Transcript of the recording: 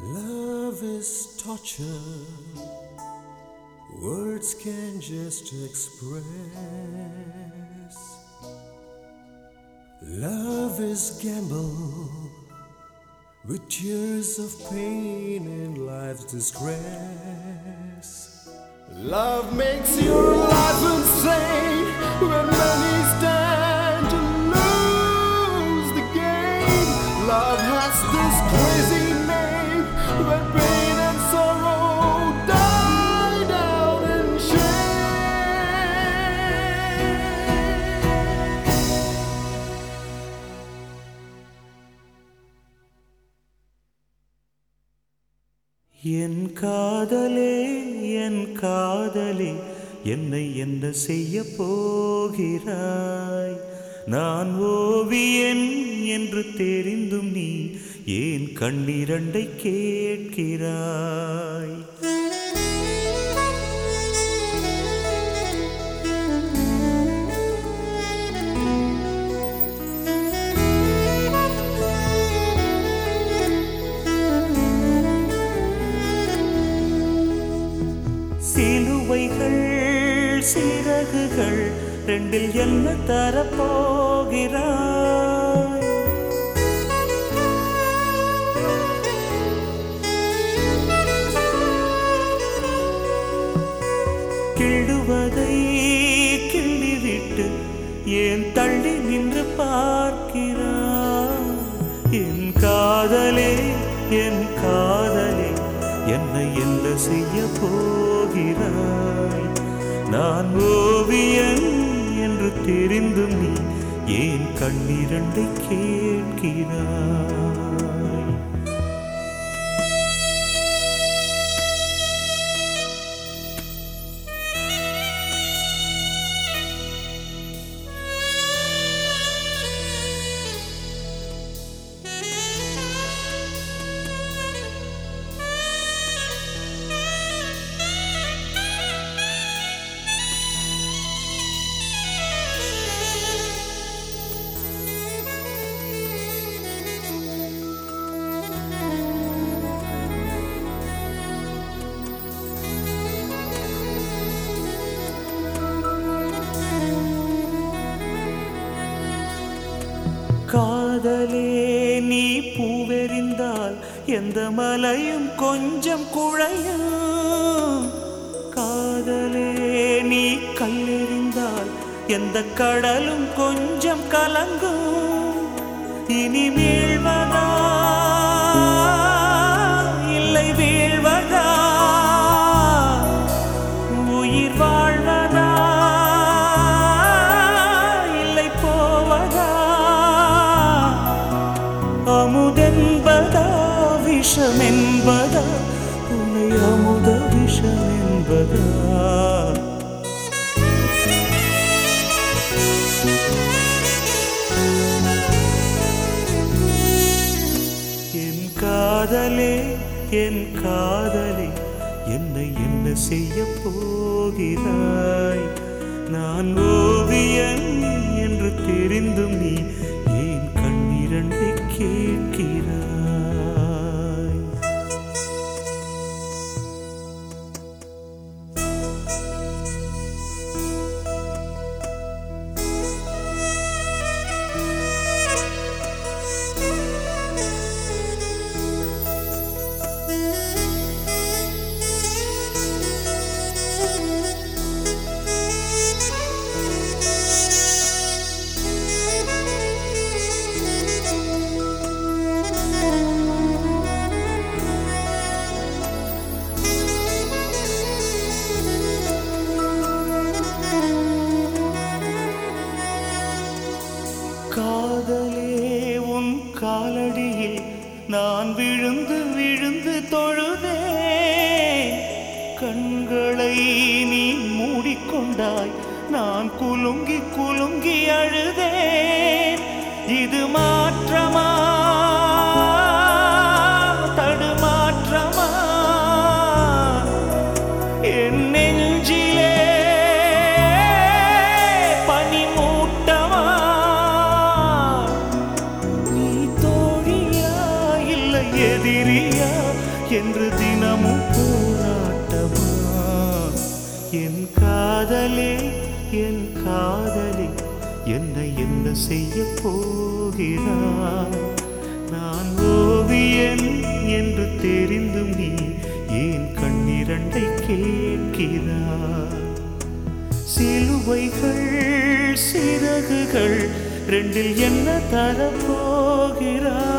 Love is torture, words can just express. Love is gamble with tears of pain and life's distress. Love makes your life என் காதலே என் காதலே என்னை என்ன செய்ய போகிறாய்? நான் ஓவியன் என்று தெரிந்தும் நீ ஏன் கண்ணீரண்டை கேட்கிறாய்? சிலுவைகள் சிறகுகள் ரெண்டில் என்ன தரப்போகிறாய்? கிள்ளுவதை கிள்ளிவிட்டு ஏன் தள்ளி நின்று பார்க்கிறாய்? என் காதலே என் காதலே என்னை என்ன செய்ய போகிறாய்? நான் ஓவியன் என்று தெரிந்தும் நீ ஏன் கண்ணிரண்டை கேட்கிறாய்? காதலே நீ பூவெறிந்தால் எந்த மலையும் கொஞ்சம் குழையும் காதலே நீ கல்லெறிந்தால் எந்த கடலும் கொஞ்சம் கலங்கும். இனி மீழ்வதா விஷம் என்பதா உன்னை அமுத விஷம் என்பதா என் காதலே என் காதலே என்னை என்ன செய்ய போகிறாய்? நான் ஓவியன் என்று தெரிந்தும் நீ ஏன் கண்ணிரண்டை கேட்கிறாய்? நான் விழுந்து விழுந்து தொழுதே. கண்களை நீ மூடிக்கொண்டாய். நான் குலுங்கி குலுங்கி அழுதேன். இது மாற்றமா? என் காதலே என் காதலே என்னை என்ன செய்ய போகிறாய்? நான் ஓவியன் என்று தெரிந்தும் நீ ஏன் கண்ணிரண்டை கேட்கிறாய்? சிலுவைகள் சிறகுகள் ரெண்டில் என்ன தரப்போகிறாய்